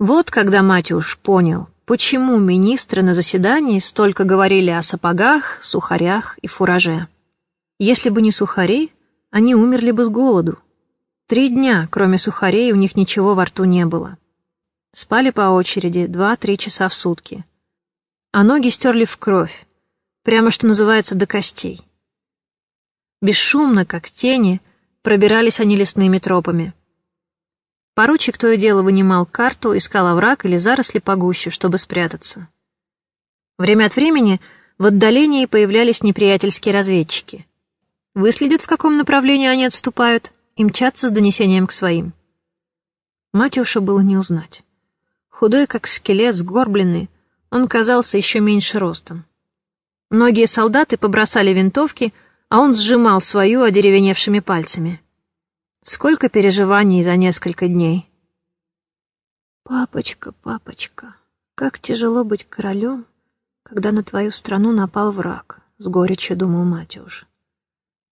Вот когда Матюш понял, почему министры на заседании столько говорили о сапогах, сухарях и фураже. Если бы не сухари, они умерли бы с голоду. Три дня, кроме сухарей, у них ничего во рту не было. Спали по очереди два-три часа в сутки. А ноги стерли в кровь, прямо что называется до костей. Бесшумно, как тени, пробирались они лесными тропами. Поручик то и дело вынимал карту, искал овраг или заросли погуще, чтобы спрятаться. Время от времени в отдалении появлялись неприятельские разведчики. Выследят, в каком направлении они отступают, и мчатся с донесением к своим. Матюша было не узнать. Худой, как скелет, сгорбленный, он казался еще меньше ростом. Многие солдаты побросали винтовки, а он сжимал свою одеревеневшими пальцами. Сколько переживаний за несколько дней. «Папочка, папочка, как тяжело быть королем, когда на твою страну напал враг», — с горечью думал Матюш.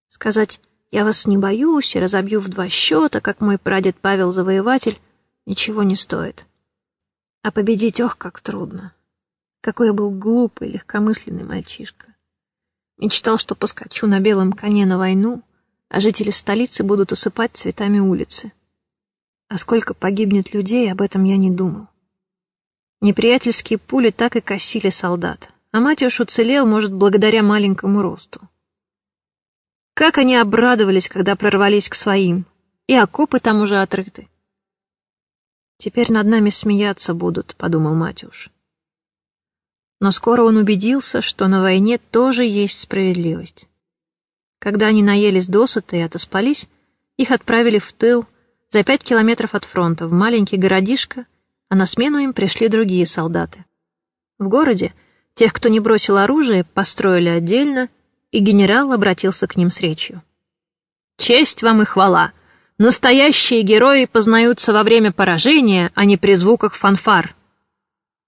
«Сказать «я вас не боюсь» и разобью в два счета, как мой прадед Павел Завоеватель, ничего не стоит. А победить, ох, как трудно. Какой я был глупый, легкомысленный мальчишка. Мечтал, что поскочу на белом коне на войну, а жители столицы будут усыпать цветами улицы. А сколько погибнет людей, об этом я не думал. Неприятельские пули так и косили солдат, а Матюш уцелел, может, благодаря маленькому росту. Как они обрадовались, когда прорвались к своим, и окопы там уже отрыты. «Теперь над нами смеяться будут», — подумал Матюш. Но скоро он убедился, что на войне тоже есть справедливость. Когда они наелись досыта и отоспались, их отправили в тыл, за пять километров от фронта, в маленький городишко, а на смену им пришли другие солдаты. В городе тех, кто не бросил оружие, построили отдельно, и генерал обратился к ним с речью. «Честь вам и хвала! Настоящие герои познаются во время поражения, а не при звуках фанфар».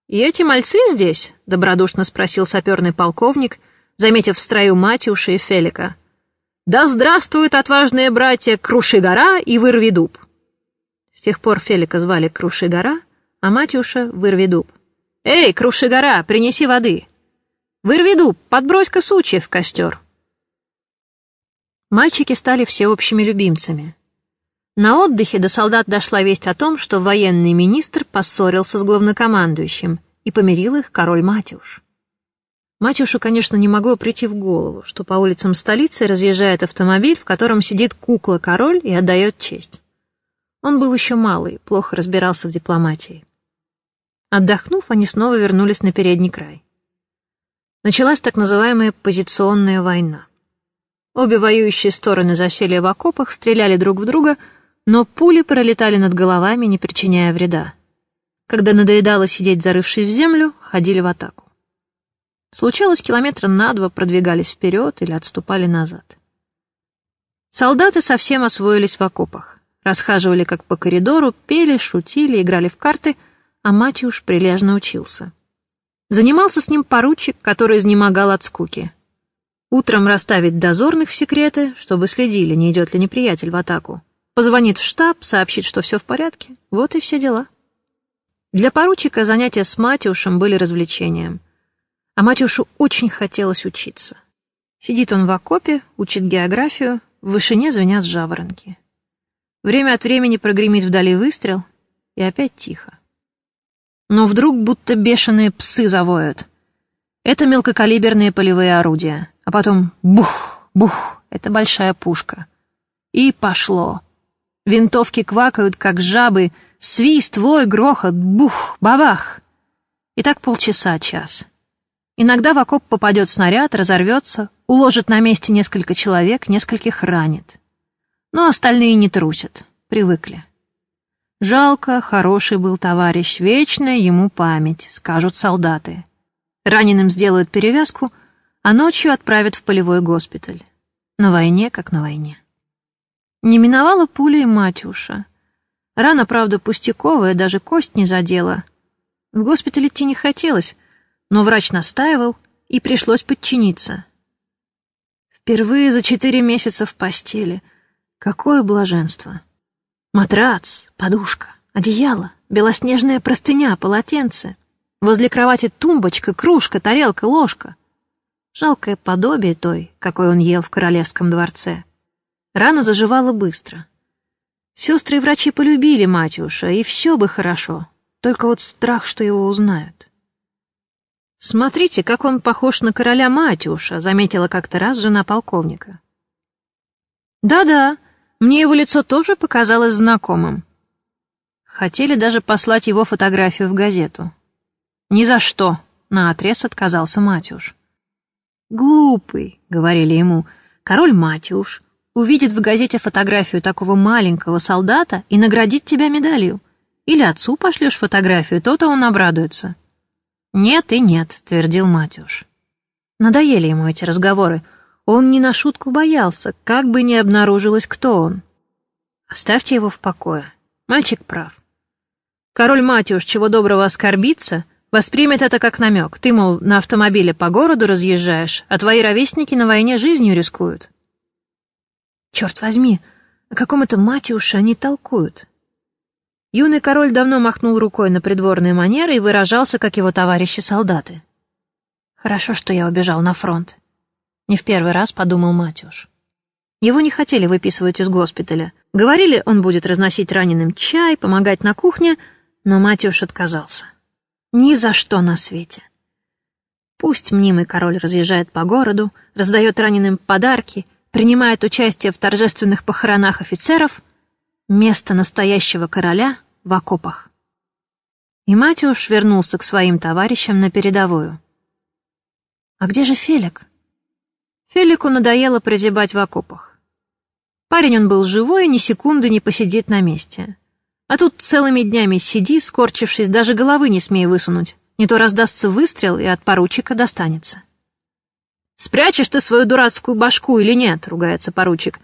«И эти мальцы здесь?» — добродушно спросил саперный полковник, заметив в строю Матюша и Фелика. Да здравствуют отважные братья Круши-гора и Вырви-дуб!» С тех пор Фелика звали Круши-гора, а Матюша — Вырви-дуб. «Эй, Круши-гора, принеси воды! Вырви-дуб, подбрось-ка сучьев в костер!» Мальчики стали всеобщими любимцами. На отдыхе до солдат дошла весть о том, что военный министр поссорился с главнокомандующим, и помирил их король Матюш. Матюшу, конечно, не могло прийти в голову, что по улицам столицы разъезжает автомобиль, в котором сидит кукла-король и отдает честь. Он был еще малый, плохо разбирался в дипломатии. Отдохнув, они снова вернулись на передний край. Началась так называемая позиционная война. Обе воюющие стороны засели в окопах, стреляли друг в друга, но пули пролетали над головами, не причиняя вреда. Когда надоедало сидеть зарывшись в землю, ходили в атаку. Случалось, километра на два продвигались вперед или отступали назад. Солдаты совсем освоились в окопах. Расхаживали как по коридору, пели, шутили, играли в карты, а Матюш прилежно учился. Занимался с ним поручик, который изнемогал от скуки. Утром расставить дозорных в секреты, чтобы следили, не идет ли неприятель в атаку. Позвонит в штаб, сообщит, что все в порядке. Вот и все дела. Для поручика занятия с Матюшем были развлечением — а Матюшу очень хотелось учиться. Сидит он в окопе, учит географию, в вышине звенят жаворонки. Время от времени прогремит вдали выстрел, и опять тихо. Но вдруг будто бешеные псы завоют. Это мелкокалиберные полевые орудия, а потом бух, бух, это большая пушка. И пошло. Винтовки квакают, как жабы, свист, вой, грохот, бух, бабах. И так полчаса, час. Иногда в окоп попадет снаряд, разорвется, уложит на месте несколько человек, нескольких ранит. Но остальные не трусят, привыкли. Жалко, хороший был товарищ, вечная ему память, скажут солдаты. Раненым сделают перевязку, а ночью отправят в полевой госпиталь. На войне, как на войне. Не миновала пуля и Матюша. Рана, правда, пустяковая, даже кость не задела. В госпиталь идти не хотелось, но врач настаивал, и пришлось подчиниться. Впервые за четыре месяца в постели. Какое блаженство! Матрац, подушка, одеяло, белоснежная простыня, полотенце. Возле кровати тумбочка, кружка, тарелка, ложка. Жалкое подобие той, какой он ел в королевском дворце. Рана заживала быстро. Сестры и врачи полюбили Матюша, и все бы хорошо. Только вот страх, что его узнают. «Смотрите, как он похож на короля Матюша», — заметила как-то раз жена полковника. «Да-да, мне его лицо тоже показалось знакомым». Хотели даже послать его фотографию в газету. «Ни за что», — наотрез отказался Матюш. «Глупый», — говорили ему, — «король Матюш увидит в газете фотографию такого маленького солдата и наградит тебя медалью. Или отцу пошлешь фотографию, то-то он обрадуется». «Нет и нет», — твердил Матюш. Надоели ему эти разговоры. Он не на шутку боялся, как бы ни обнаружилось, кто он. Оставьте его в покое. Мальчик прав. Король Матюш чего доброго оскорбится, Воспримет это как намек. Ты, мол, на автомобиле по городу разъезжаешь, а твои ровесники на войне жизнью рискуют. Черт возьми, о каком это Матюше они толкуют? Юный король давно махнул рукой на придворные манеры и выражался, как его товарищи-солдаты. Хорошо, что я убежал на фронт. Не в первый раз подумал Матюш. Его не хотели выписывать из госпиталя. Говорили, он будет разносить раненым чай, помогать на кухне, но Матюш отказался. Ни за что на свете. Пусть мнимый король разъезжает по городу, раздает раненым подарки, принимает участие в торжественных похоронах офицеров, место настоящего короля в окопах. И Матюш вернулся к своим товарищам на передовую. А где же Фелик? Фелику надоело прозябать в окопах. Парень он был живой и ни секунды не посидит на месте. А тут целыми днями сиди, скорчившись, даже головы не смей высунуть. Не то раздастся выстрел, и от поручика достанется. «Спрячешь ты свою дурацкую башку или нет?» — ругается поручик.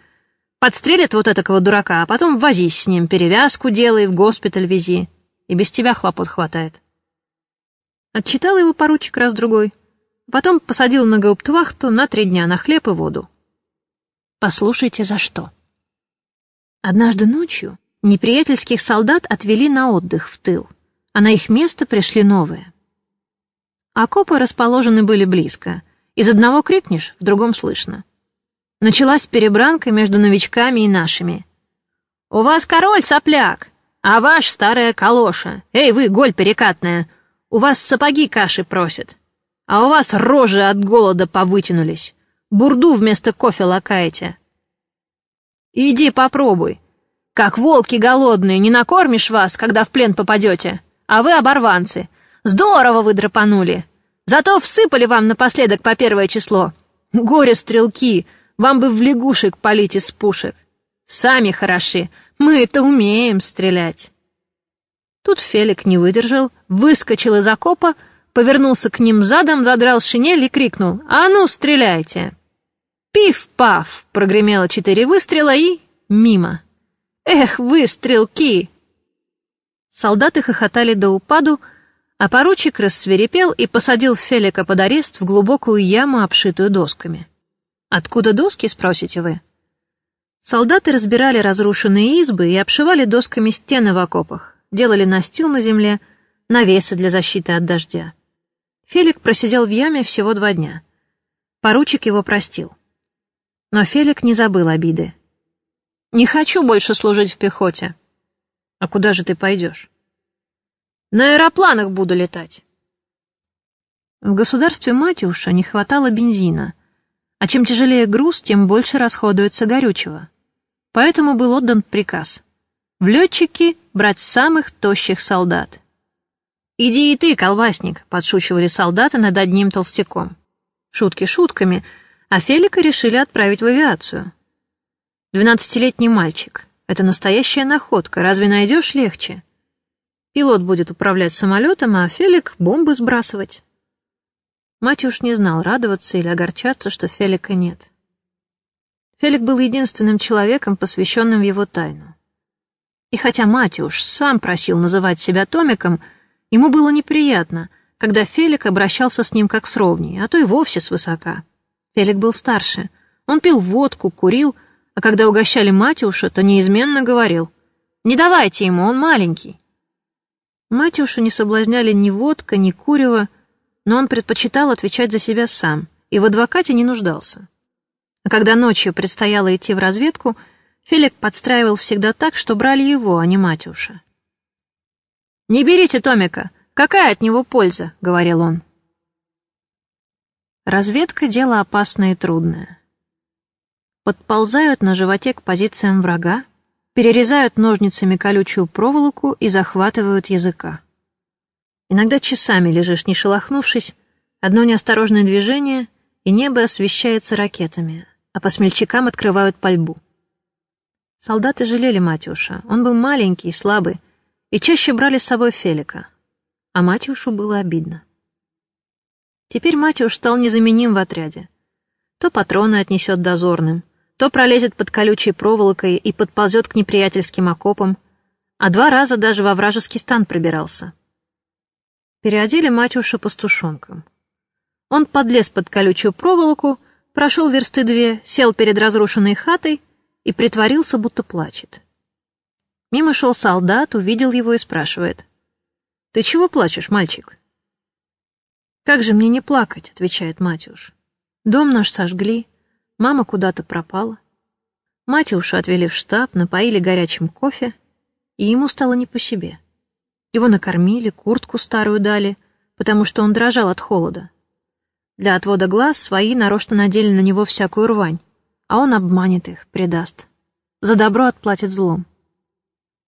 «Подстрелят вот этого дурака, а потом возись с ним, перевязку делай, в госпиталь вези. И без тебя хлопот хватает». Отчитал его поручик раз-другой. Потом посадил на гауптвахту на три дня на хлеб и воду. Послушайте, за что. Однажды ночью Неприятельских солдат отвели на отдых в тыл, а на их место пришли новые. Окопы расположены были близко. Из одного крикнешь, в другом слышно. Началась перебранка между новичками и нашими. «У вас король сопляк, а ваш старая калоша. Эй, вы, голь перекатная, у вас сапоги каши просят, а у вас рожи от голода повытянулись. Бурду вместо кофе лакаете. Иди попробуй, как волки голодные, не накормишь вас, когда в плен попадете. А вы оборванцы. Здорово вы драпанули. Зато всыпали вам напоследок по первое число. Горе-стрелки, вам бы в лягушек полить из пушек. Сами хороши, мы это умеем стрелять. Тут Фелик не выдержал, выскочил из окопа, повернулся к ним задом, задрал шинель и крикнул «А ну, стреляйте!» Пиф-паф! Прогремело четыре выстрела и... мимо. Эх вы, стрелки!» Солдаты хохотали до упаду, а поручик рассверепел и посадил Фелика под арест в глубокую яму, обшитую досками. «Откуда доски?» — спросите вы. Солдаты разбирали разрушенные избы и обшивали досками стены в окопах, делали настил на земле, навесы для защиты от дождя. Фелик просидел в яме всего два дня. Поручик его простил. Но Фелик не забыл обиды. Не хочу больше служить в пехоте. А куда же ты пойдешь? На аэропланах буду летать. В государстве Матюша не хватало бензина, а чем тяжелее груз, тем больше расходуется горючего. Поэтому был отдан приказ в летчики брать самых тощих солдат. «Иди и ты, колбасник», — подшучивали солдаты над одним толстяком. Шутки шутками, а Фелика решили отправить в авиацию. Двенадцатилетний мальчик. Это настоящая находка, разве найдешь легче? Пилот будет управлять самолетом, а Фелик — бомбы сбрасывать. Матюш не знал, радоваться или огорчаться, что Фелика нет. Фелик был единственным человеком, посвященным его тайну. И хотя Матюш сам просил называть себя Томиком, ему было неприятно, когда Фелик обращался с ним как с ровней, а то и вовсе свысока. Фелик был старше. Он пил водку, курил — а когда угощали Матюша, то неизменно говорил «Не давайте ему, он маленький». Матюшу не соблазняли ни водка, ни курево, но он предпочитал отвечать за себя сам и в адвокате не нуждался. А когда ночью предстояло идти в разведку, Фелик подстраивал всегда так, что брали его, а не Матюша. «Не берите Томика, какая от него польза?» — говорил он. Разведка — дело опасное и трудное. Подползают на животе к позициям врага, перерезают ножницами колючую проволоку и захватывают языка. Иногда часами лежишь, не шелохнувшись, одно неосторожное движение, и небо освещается ракетами, а по смельчакам открывают пальбу. Солдаты жалели Матюша, он был маленький, слабый, и чаще брали с собой Фелика, а Матюшу было обидно. Теперь Матюш стал незаменим в отряде. То патроны отнесет дозорным, то пролезет под колючей проволокой и подползет к неприятельским окопам, а два раза даже во вражеский стан пробирался. Переодели Матюша пастушонком. Он подлез под колючую проволоку, прошел версты две, сел перед разрушенной хатой и притворился, будто плачет. Мимо шел солдат, увидел его и спрашивает. «Ты чего плачешь, мальчик?» «Как же мне не плакать?» — отвечает Матюш. «Дом наш сожгли, мама куда-то пропала». Матюша отвели в штаб, напоили горячим кофе, и ему стало не по себе. Его накормили, куртку старую дали, потому что он дрожал от холода. Для отвода глаз свои нарочно надели на него всякую рвань, а он обманет их, предаст. За добро отплатит злом.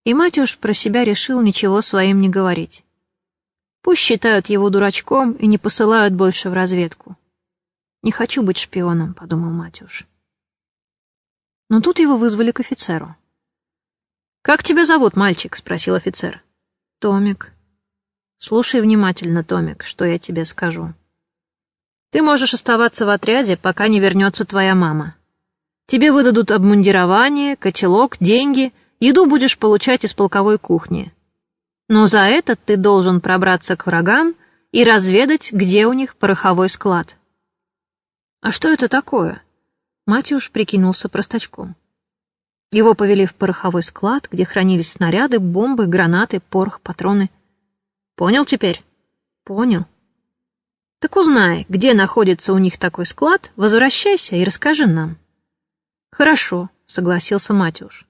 И Матюш про себя решил ничего своим не говорить. Пусть считают его дурачком и не посылают больше в разведку. «Не хочу быть шпионом», — подумал Матюш. Но тут его вызвали к офицеру. «Как тебя зовут, мальчик?» — спросил офицер. «Томик». «Слушай внимательно, Томик, что я тебе скажу. Ты можешь оставаться в отряде, пока не вернется твоя мама. Тебе выдадут обмундирование, котелок, деньги, еду будешь получать из полковой кухни. Но за это ты должен пробраться к врагам и разведать, где у них пороховой склад. А что это такое? Матюш прикинулся простачком. Его повели в пороховой склад, где хранились снаряды, бомбы, гранаты, порох, патроны. Понял теперь? Понял. Так узнай, где находится у них такой склад, возвращайся и расскажи нам. Хорошо, согласился Матюш.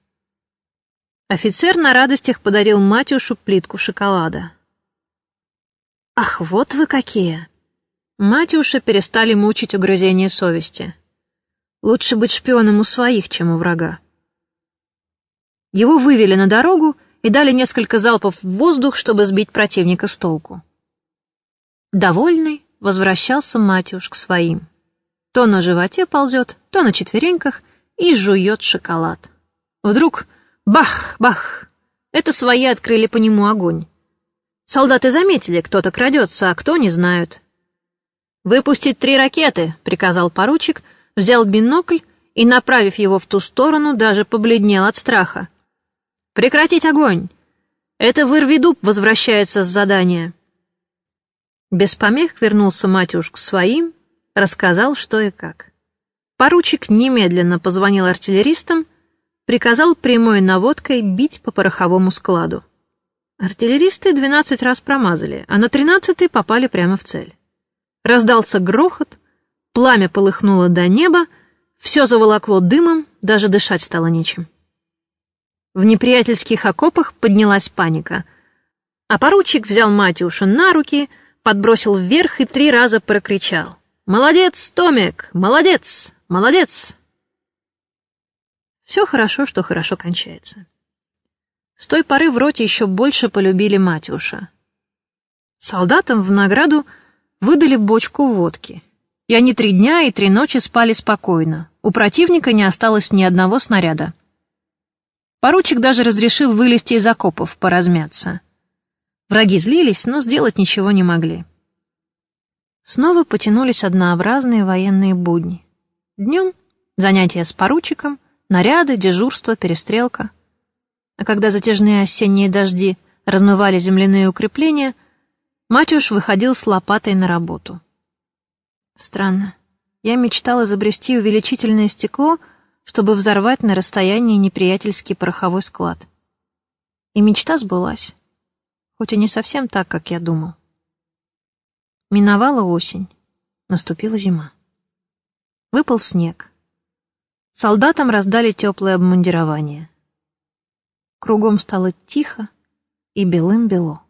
Офицер на радостях подарил Матюшу плитку шоколада. «Ах, вот вы какие!» Матюша перестали мучить угрызение совести. Лучше быть шпионом у своих, чем у врага. Его вывели на дорогу и дали несколько залпов в воздух, чтобы сбить противника с толку. Довольный, возвращался Матюш к своим. То на животе ползет, то на четвереньках и жует шоколад. Вдруг Бах, бах! Это свои открыли по нему огонь. Солдаты заметили, кто-то крадется, а кто не знают. «Выпустить три ракеты», — приказал поручик, взял бинокль и, направив его в ту сторону, даже побледнел от страха. «Прекратить огонь! Это вырвидуб возвращается с задания». Без помех вернулся Матюш к своим, рассказал, что и как. Поручик немедленно позвонил артиллеристам, приказал прямой наводкой бить по пороховому складу. Артиллеристы двенадцать раз промазали, а на тринадцатый попали прямо в цель. Раздался грохот, пламя полыхнуло до неба, все заволокло дымом, даже дышать стало нечем. В неприятельских окопах поднялась паника, а поручик взял Матюша на руки, подбросил вверх и три раза прокричал. «Молодец, Томик! Молодец! Молодец!» Все хорошо, что хорошо кончается. С той поры в роте еще больше полюбили Матюша. Солдатам в награду выдали бочку водки, и они три дня и три ночи спали спокойно. У противника не осталось ни одного снаряда. Поручик даже разрешил вылезти из окопов, поразмяться. Враги злились, но сделать ничего не могли. Снова потянулись однообразные военные будни. Днем занятия с поручиком — Наряды, дежурство, перестрелка. А когда затяжные осенние дожди размывали земляные укрепления, Матюш выходил с лопатой на работу. Странно. Я мечтал изобрести увеличительное стекло, чтобы взорвать на расстоянии неприятельский пороховой склад. И мечта сбылась. хоть и не совсем так, как я думал. Миновала осень, наступила зима. Выпал снег. Солдатам раздали теплое обмундирование. Кругом стало тихо и белым-бело.